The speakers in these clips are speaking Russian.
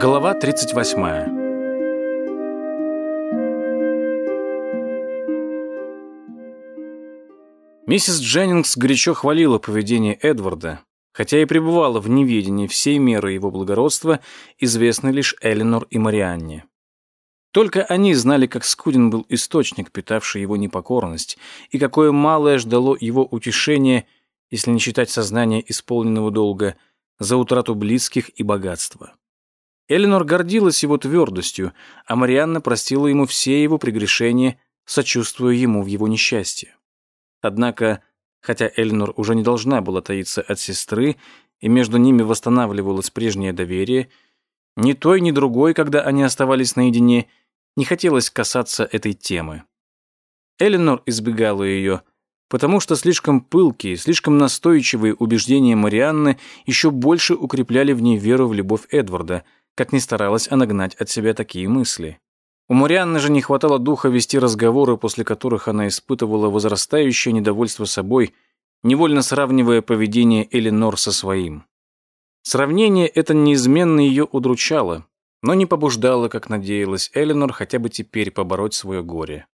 Глава 38. Миссис Дженнингс горячо хвалила поведение Эдварда, хотя и пребывала в неведении всей меры его благородства, известной лишь Эленор и Марианне. Только они знали, как скуден был источник, питавший его непокорность, и какое малое ждало его утешения, если не считать сознания исполненного долга, за утрату близких и богатства. Эленор гордилась его твердостью, а Марианна простила ему все его прегрешения, сочувствуя ему в его несчастье. Однако, хотя Эленор уже не должна была таиться от сестры, и между ними восстанавливалось прежнее доверие, ни той, ни другой, когда они оставались наедине, не хотелось касаться этой темы. Эленор избегала ее, потому что слишком пылкие, слишком настойчивые убеждения Марианны еще больше укрепляли в ней веру в любовь Эдварда – как ни старалась она гнать от себя такие мысли. У Марианны же не хватало духа вести разговоры, после которых она испытывала возрастающее недовольство собой, невольно сравнивая поведение Эленор со своим. Сравнение это неизменно ее удручало, но не побуждало, как надеялась Эленор, хотя бы теперь побороть свое горе.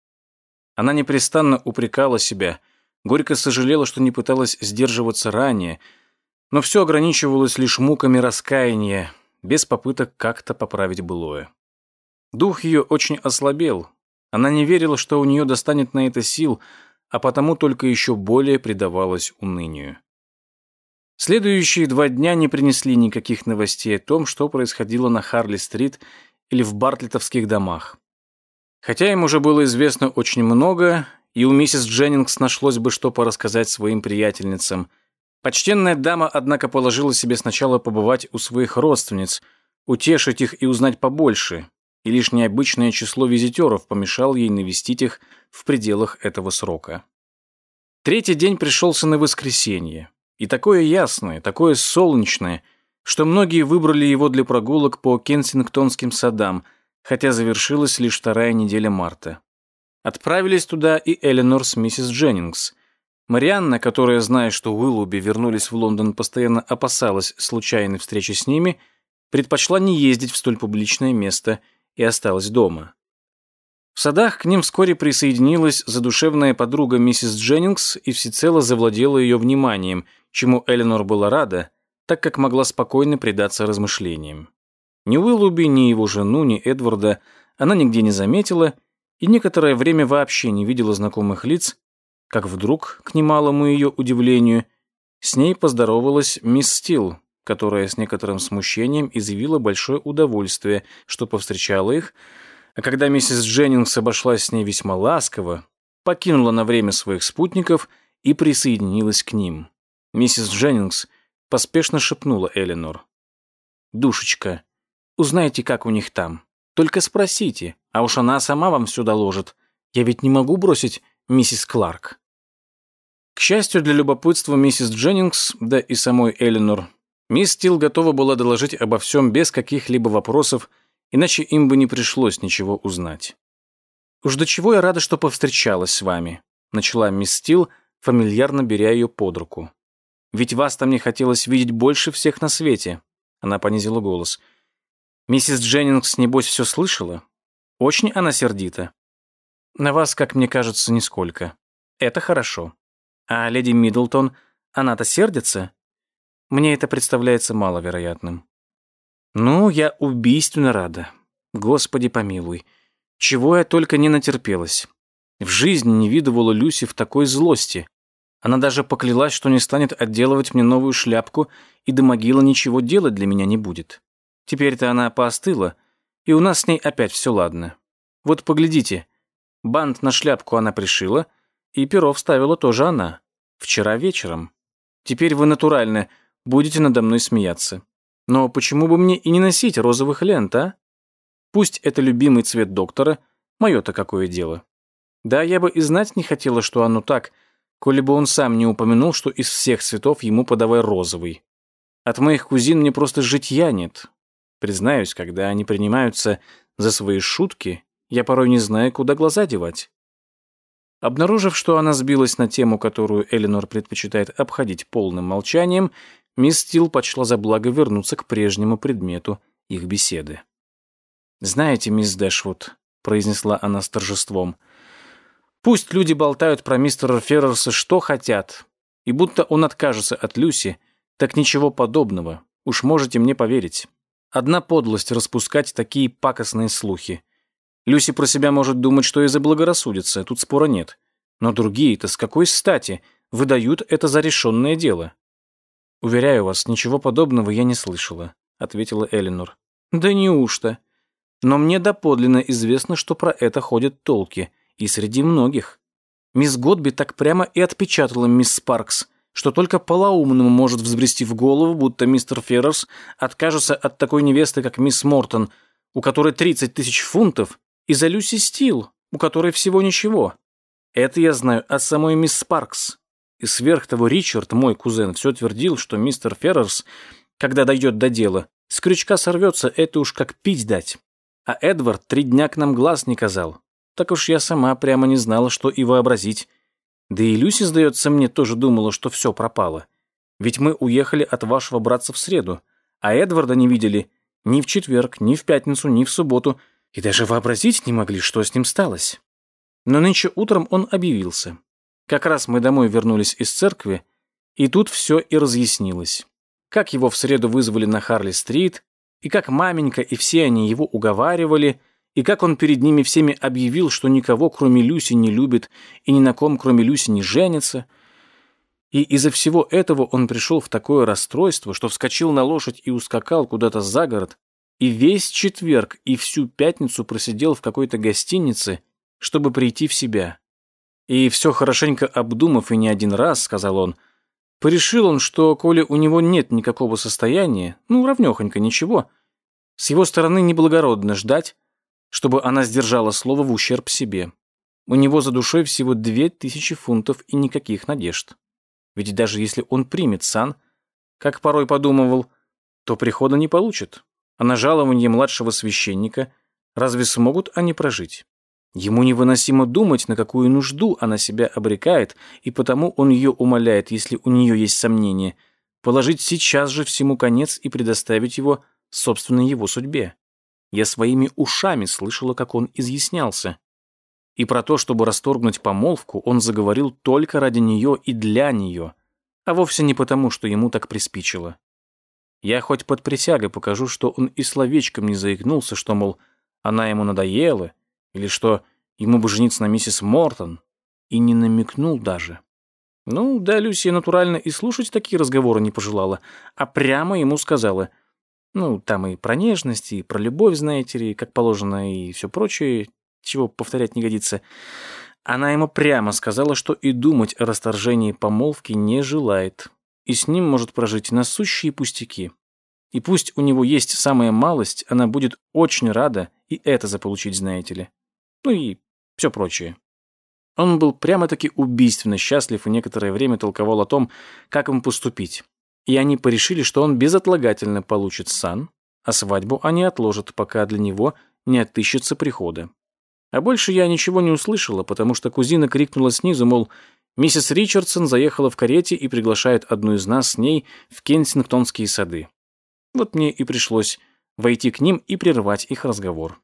Она непрестанно упрекала себя, горько сожалела, что не пыталась сдерживаться ранее, но все ограничивалось лишь муками раскаяния, без попыток как-то поправить былое. Дух ее очень ослабел. Она не верила, что у нее достанет на это сил, а потому только еще более предавалась унынию. Следующие два дня не принесли никаких новостей о том, что происходило на Харли-стрит или в Бартлетовских домах. Хотя им уже было известно очень много, и у миссис Дженнингс нашлось бы что порассказать своим приятельницам – Почтенная дама, однако, положила себе сначала побывать у своих родственниц, утешить их и узнать побольше, и лишь необычное число визитеров помешало ей навестить их в пределах этого срока. Третий день пришелся на воскресенье, и такое ясное, такое солнечное, что многие выбрали его для прогулок по Кенсингтонским садам, хотя завершилась лишь вторая неделя марта. Отправились туда и Эленор с миссис Дженнингс – Марианна, которая, зная, что Уиллуби вернулись в Лондон, постоянно опасалась случайной встречи с ними, предпочла не ездить в столь публичное место и осталась дома. В садах к ним вскоре присоединилась задушевная подруга миссис Дженнингс и всецело завладела ее вниманием, чему Эленор была рада, так как могла спокойно предаться размышлениям. Ни Уиллуби, ни его жену, ни Эдварда она нигде не заметила и некоторое время вообще не видела знакомых лиц, как вдруг, к немалому ее удивлению, с ней поздоровалась мисс Стил, которая с некоторым смущением изъявила большое удовольствие, что повстречала их, а когда миссис Дженнингс обошлась с ней весьма ласково, покинула на время своих спутников и присоединилась к ним. Миссис Дженнингс поспешно шепнула Эленор. «Душечка, узнайте, как у них там. Только спросите, а уж она сама вам все доложит. Я ведь не могу бросить миссис Кларк». К счастью для любопытства миссис Дженнингс, да и самой Эленор, мисс Стил готова была доложить обо всем без каких-либо вопросов, иначе им бы не пришлось ничего узнать. «Уж до чего я рада, что повстречалась с вами», начала мисс Стил, фамильярно беря ее под руку. «Ведь вас там не хотелось видеть больше всех на свете», она понизила голос. «Миссис Дженнингс, небось, все слышала? Очень она сердита. На вас, как мне кажется, нисколько. Это хорошо. А леди Миддлтон, она-то сердится? Мне это представляется маловероятным. Ну, я убийственно рада. Господи помилуй. Чего я только не натерпелась. В жизни не видывала Люси в такой злости. Она даже поклялась, что не станет отделывать мне новую шляпку и до могилы ничего делать для меня не будет. Теперь-то она поостыла, и у нас с ней опять все ладно. Вот поглядите, бант на шляпку она пришила — и перо вставила тоже она. Вчера вечером. Теперь вы натурально будете надо мной смеяться. Но почему бы мне и не носить розовых лент, а? Пусть это любимый цвет доктора, мое-то какое дело. Да, я бы и знать не хотела, что оно так, коли бы он сам не упомянул, что из всех цветов ему подавай розовый. От моих кузин мне просто житья нет. Признаюсь, когда они принимаются за свои шутки, я порой не знаю, куда глаза девать. Обнаружив, что она сбилась на тему, которую Эленор предпочитает обходить полным молчанием, мисс Стил почла за благо вернуться к прежнему предмету их беседы. «Знаете, мисс Дэшвуд», — произнесла она с торжеством, «пусть люди болтают про мистера Феррерса что хотят, и будто он откажется от Люси, так ничего подобного, уж можете мне поверить. Одна подлость распускать такие пакостные слухи. Люси про себя может думать, что и заблагорассудится, тут спора нет. Но другие-то с какой стати выдают это за решенное дело? «Уверяю вас, ничего подобного я не слышала», — ответила Эленор. «Да неужто? Но мне доподлинно известно, что про это ходят толки, и среди многих. Мисс Годби так прямо и отпечатала мисс Спаркс, что только полоумному может взбрести в голову, будто мистер Феррерс откажется от такой невесты, как мисс Мортон, у которой 30 тысяч фунтов, и за Люси Стил, у которой всего ничего. Это я знаю от самой мисс Спаркс. И сверх того Ричард, мой кузен, все твердил, что мистер Феррерс, когда дойдет до дела, с крючка сорвется, это уж как пить дать. А Эдвард три дня к нам глаз не казал. Так уж я сама прямо не знала, что и вообразить. Да и Люси, сдается мне, тоже думала, что все пропало. Ведь мы уехали от вашего братца в среду, а Эдварда не видели ни в четверг, ни в пятницу, ни в субботу, и даже вообразить не могли, что с ним сталось. Но нынче утром он объявился. Как раз мы домой вернулись из церкви, и тут все и разъяснилось. Как его в среду вызвали на Харли-стрит, и как маменька и все они его уговаривали, и как он перед ними всеми объявил, что никого, кроме Люси, не любит, и ни на ком, кроме Люси, не женится. И из-за всего этого он пришел в такое расстройство, что вскочил на лошадь и ускакал куда-то за город, и весь четверг и всю пятницу просидел в какой-то гостинице, чтобы прийти в себя. И все хорошенько обдумав и не один раз, сказал он, — Порешил он, что, коли у него нет никакого состояния, ну, равнёхонько ничего, с его стороны неблагородно ждать, чтобы она сдержала слово в ущерб себе. У него за душой всего две тысячи фунтов и никаких надежд. Ведь даже если он примет сан, как порой подумывал, то прихода не получит. А на жалование младшего священника разве смогут они прожить? Ему невыносимо думать, на какую нужду она себя обрекает, и потому он ее умоляет, если у нее есть сомнения, положить сейчас же всему конец и предоставить его собственной его судьбе. Я своими ушами слышала, как он изъяснялся. И про то, чтобы расторгнуть помолвку, он заговорил только ради нее и для нее, а вовсе не потому, что ему так приспичило. Я хоть под присягой покажу, что он и словечком не заикнулся, что, мол, она ему надоела, или что ему бы жениться на миссис Мортон, и не намекнул даже. Ну, да, Люсия натурально и слушать такие разговоры не пожелала, а прямо ему сказала. Ну, там и про нежность, и про любовь, знаете ли, как положено, и все прочее, чего повторять не годится. Она ему прямо сказала, что и думать о расторжении помолвки не желает, и с ним может прожить насущие пустяки. И пусть у него есть самая малость, она будет очень рада и это заполучить, знаете ли ну и все прочее. Он был прямо-таки убийственно счастлив и некоторое время толковал о том, как ему поступить. И они порешили, что он безотлагательно получит сан, а свадьбу они отложат, пока для него не отыщется прихода. А больше я ничего не услышала, потому что кузина крикнула снизу, мол, миссис Ричардсон заехала в карете и приглашает одну из нас с ней в Кенсингтонские сады. Вот мне и пришлось войти к ним и прервать их разговор.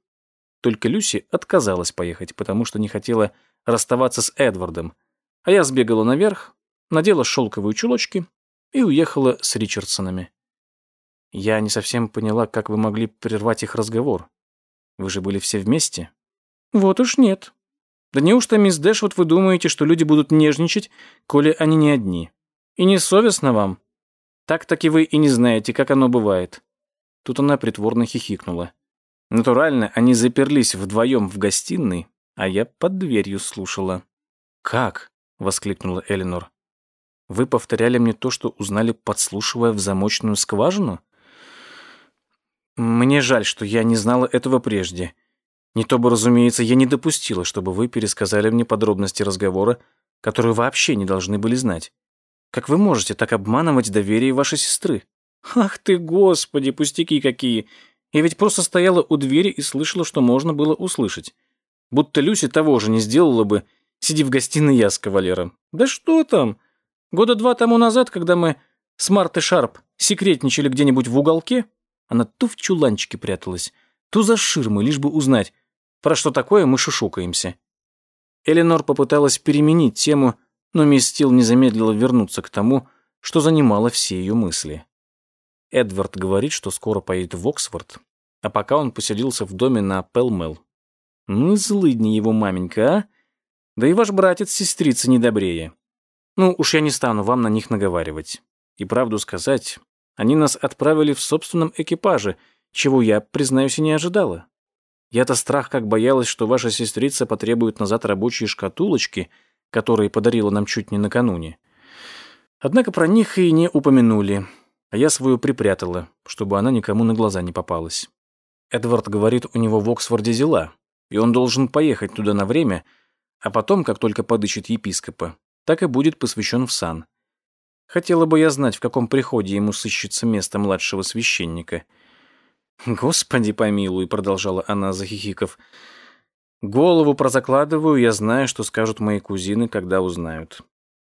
Только Люси отказалась поехать, потому что не хотела расставаться с Эдвардом. А я сбегала наверх, надела шелковые чулочки и уехала с Ричардсонами. Я не совсем поняла, как вы могли прервать их разговор. Вы же были все вместе? Вот уж нет. Да неужто, мисс Дэшвуд, вы думаете, что люди будут нежничать, коли они не одни? И не совестно вам? Так-таки вы и не знаете, как оно бывает. Тут она притворно хихикнула. Натурально, они заперлись вдвоем в гостиной, а я под дверью слушала. «Как?» — воскликнула Эленор. «Вы повторяли мне то, что узнали, подслушивая в замочную скважину?» «Мне жаль, что я не знала этого прежде. Не то бы, разумеется, я не допустила, чтобы вы пересказали мне подробности разговора, которые вообще не должны были знать. Как вы можете так обманывать доверие вашей сестры?» «Ах ты, господи, пустяки какие! Я ведь просто стояла у двери и слышала, что можно было услышать. Будто Люси того же не сделала бы, сиди в гостиной я с кавалером. Да что там? Года два тому назад, когда мы с Мартой Шарп секретничали где-нибудь в уголке, Она то в чуланчике пряталась, то за ширмой, лишь бы узнать, про что такое мы шушукаемся. Эленор попыталась переменить тему, но мисс Стил не замедлила вернуться к тому, что занимало все ее мысли. Эдвард говорит, что скоро поедет в Оксфорд, а пока он поселился в доме на Пелмел. Ну, злыдни его маменька, а? Да и ваш братец-сестрица недобрее. Ну, уж я не стану вам на них наговаривать. И правду сказать, они нас отправили в собственном экипаже, чего я, признаюсь, и не ожидала. Я-то страх как боялась, что ваша сестрица потребует назад рабочие шкатулочки, которые подарила нам чуть не накануне. Однако про них и не упомянули, а я свою припрятала, чтобы она никому на глаза не попалась. Эдвард говорит, у него в Оксфорде дела, и он должен поехать туда на время, а потом, как только подыщет епископа, так и будет посвящен в сан. Хотела бы я знать, в каком приходе ему сыщется место младшего священника. «Господи помилуй», — продолжала она, захихиков. «Голову прозакладываю, я знаю, что скажут мои кузины, когда узнают.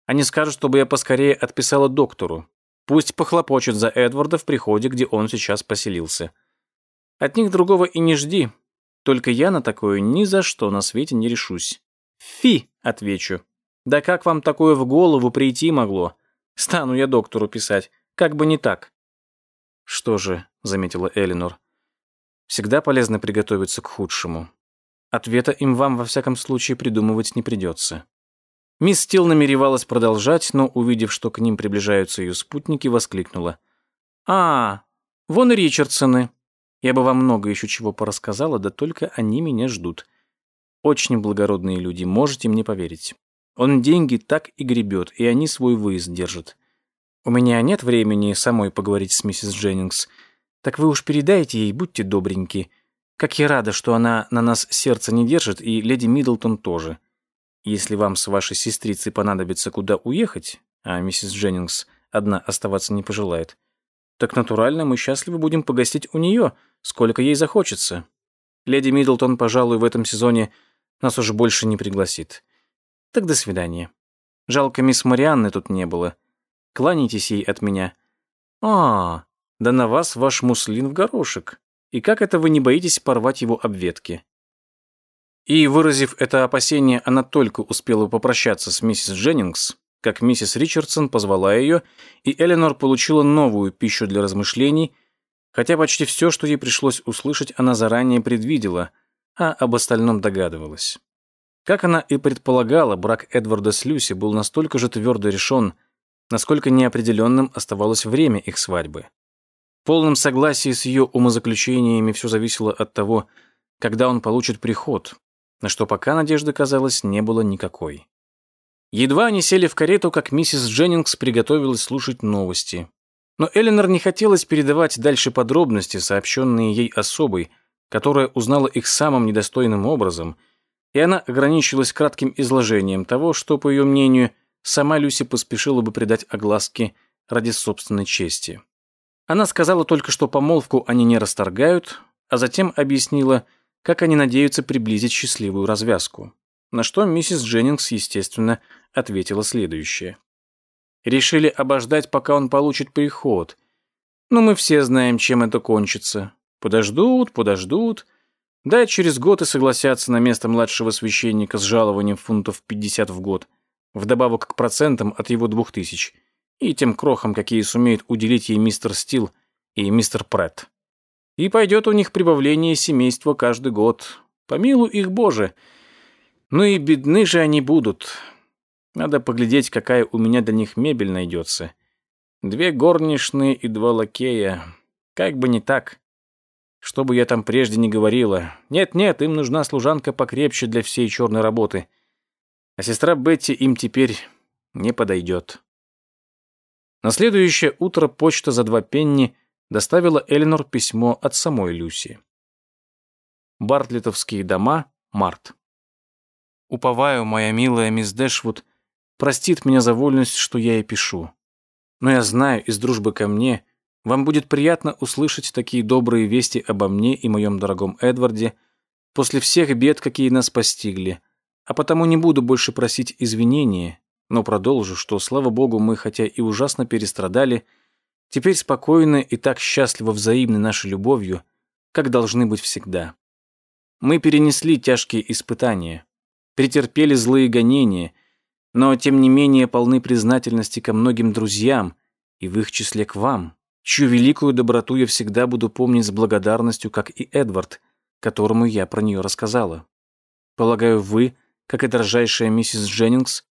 Они скажут, чтобы я поскорее отписала доктору. Пусть похлопочет за Эдварда в приходе, где он сейчас поселился. От них другого и не жди. Только я на такое ни за что на свете не решусь. Фи, отвечу. Да как вам такое в голову прийти могло? Стану я доктору писать, как бы не так. Что же, заметила Элинор, всегда полезно приготовиться к худшему. Ответа им вам во всяком случае придумывать не придется. Мисс Стил намеревалась продолжать, но, увидев, что к ним приближаются ее спутники, воскликнула. «А, вон и Ричардсоны. Я бы вам много еще чего порассказала, да только они меня ждут. Очень благородные люди, можете мне поверить. Он деньги так и гребет, и они свой выезд держат. У меня нет времени самой поговорить с миссис Дженнингс. Так вы уж передайте ей, будьте добреньки. Как я рада, что она на нас сердце не держит, и леди Миддлтон тоже. Если вам с вашей сестрицей понадобится куда уехать, а миссис Дженнингс одна оставаться не пожелает, так натурально мы счастливы будем погостить у нее, сколько ей захочется. Леди Миддлтон, пожалуй, в этом сезоне нас уже больше не пригласит. Так до свидания. Жалко, мисс Марианны тут не было. Кланяйтесь ей от меня. А, да на вас ваш муслин в горошек. И как это вы не боитесь порвать его об ветки? И, выразив это опасение, она только успела попрощаться с миссис Дженнингс, как миссис Ричардсон позвала ее, и Эленор получила новую пищу для размышлений, хотя почти все, что ей пришлось услышать, она заранее предвидела, а об остальном догадывалась. Как она и предполагала, брак Эдварда с Люси был настолько же твердо решен, насколько неопределенным оставалось время их свадьбы. В полном согласии с ее умозаключениями все зависело от того, когда он получит приход, на что пока надежды, казалось, не было никакой. Едва они сели в карету, как миссис Дженнингс приготовилась слушать новости. Но Эленор не хотелось передавать дальше подробности, сообщенные ей особой, которая узнала их самым недостойным образом, и она ограничилась кратким изложением того, что, по ее мнению, сама Люси поспешила бы придать огласке ради собственной чести. Она сказала только, что помолвку они не расторгают, а затем объяснила – как они надеются приблизить счастливую развязку. На что миссис Дженнингс, естественно, ответила следующее. Решили обождать, пока он получит приход. Но мы все знаем, чем это кончится. Подождут, подождут. Да, через год и согласятся на место младшего священника с жалованием фунтов 50 в год, вдобавок к процентам от его двух тысяч, и тем крохам, какие сумеют уделить ей мистер Стил и мистер Претт. И пойдет у них прибавление семейства каждый год. Помилуй их, Боже. Ну и бедны же они будут. Надо поглядеть, какая у меня для них мебель найдется. Две горничные и два лакея. Как бы не так. Что бы я там прежде не говорила. Нет-нет, им нужна служанка покрепче для всей черной работы. А сестра Бетти им теперь не подойдет. На следующее утро почта за два пенни доставила Эленор письмо от самой Люси. Бартлетовские дома, март. Уповаю, моя милая мисс Дэшвуд простит меня за вольность, что я ей пишу. Но я знаю, из дружбы ко мне вам будет приятно услышать такие добрые вести обо мне и моем дорогом Эдварде после всех бед, какие нас постигли, а потому не буду больше просить извинения, но продолжу, что, слава богу, мы, хотя и ужасно перестрадали, Теперь спокойно и так счастливо взаимны нашей любовью, как должны быть всегда. Мы перенесли тяжкие испытания, претерпели злые гонения, но тем не менее полны признательности ко многим друзьям и в их числе к вам, чью великую доброту я всегда буду помнить с благодарностью, как и Эдвард, которому я про нее рассказала. Полагаю, вы, как и дорожайшая миссис Дженнингс,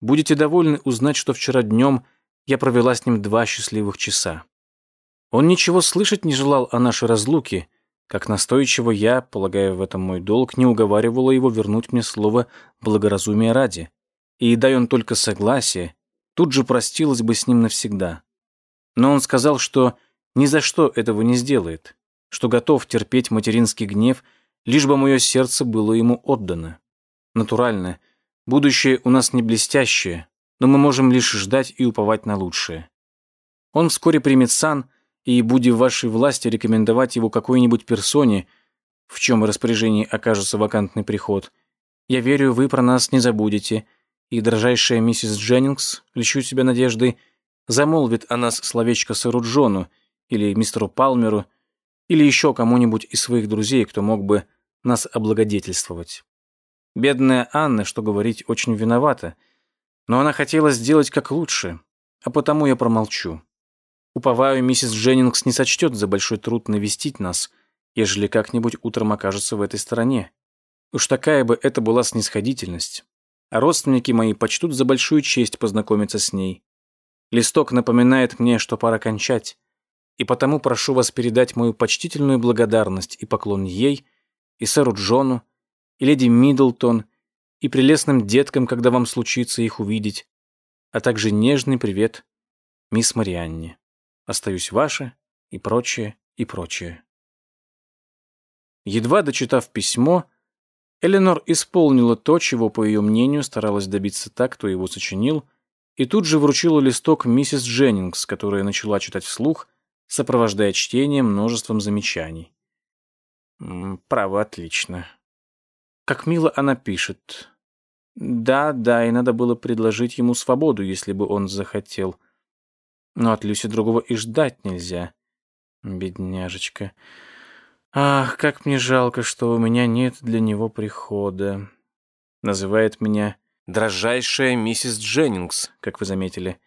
будете довольны узнать, что вчера днем я провела с ним два счастливых часа. Он ничего слышать не желал о нашей разлуке, как настойчиво я, полагая в этом мой долг, не уговаривала его вернуть мне слово благоразумия ради. И дай он только согласие, тут же простилась бы с ним навсегда. Но он сказал, что ни за что этого не сделает, что готов терпеть материнский гнев, лишь бы мое сердце было ему отдано. Натурально, будущее у нас не блестящее, но мы можем лишь ждать и уповать на лучшее. Он вскоре примет сан, и, будь в вашей власти рекомендовать его какой-нибудь персоне, в чем распоряжении окажется вакантный приход, я верю, вы про нас не забудете, и дрожайшая миссис Дженнингс, лечу себя надеждой, замолвит о нас словечко сэру Джону или мистеру Палмеру или еще кому-нибудь из своих друзей, кто мог бы нас облагодетельствовать. Бедная Анна, что говорить, очень виновата, но она хотела сделать как лучше, а потому я промолчу. Уповаю, миссис Дженнингс не сочтет за большой труд навестить нас, ежели как-нибудь утром окажется в этой стороне. Уж такая бы это была снисходительность. А родственники мои почтут за большую честь познакомиться с ней. Листок напоминает мне, что пора кончать, и потому прошу вас передать мою почтительную благодарность и поклон ей, и сэру Джону, и леди Миддлтон, и прелестным деткам, когда вам случится их увидеть, а также нежный привет мисс Марианне. Остаюсь ваша и прочее, и прочее. Едва дочитав письмо, Эленор исполнила то, чего, по ее мнению, старалась добиться так, кто его сочинил, и тут же вручила листок миссис Дженнингс, которая начала читать вслух, сопровождая чтение множеством замечаний. «Право, отлично. Как мило она пишет. Да, да, и надо было предложить ему свободу, если бы он захотел. Но от Люси другого и ждать нельзя. Бедняжечка. Ах, как мне жалко, что у меня нет для него прихода. Называет меня дрожайшая миссис Дженнингс, как вы заметили.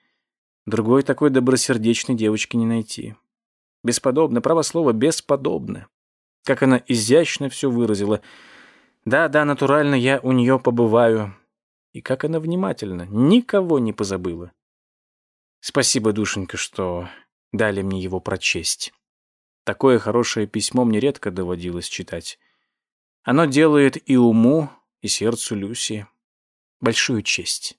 Другой такой добросердечной девочки не найти. Бесподобно, право слово, бесподобно. Как она изящно все выразила. Да, да, натурально я у нее побываю. И как она внимательна, никого не позабыла. Спасибо, душенька, что дали мне его прочесть. Такое хорошее письмо мне редко доводилось читать. Оно делает и уму, и сердцу Люси большую честь.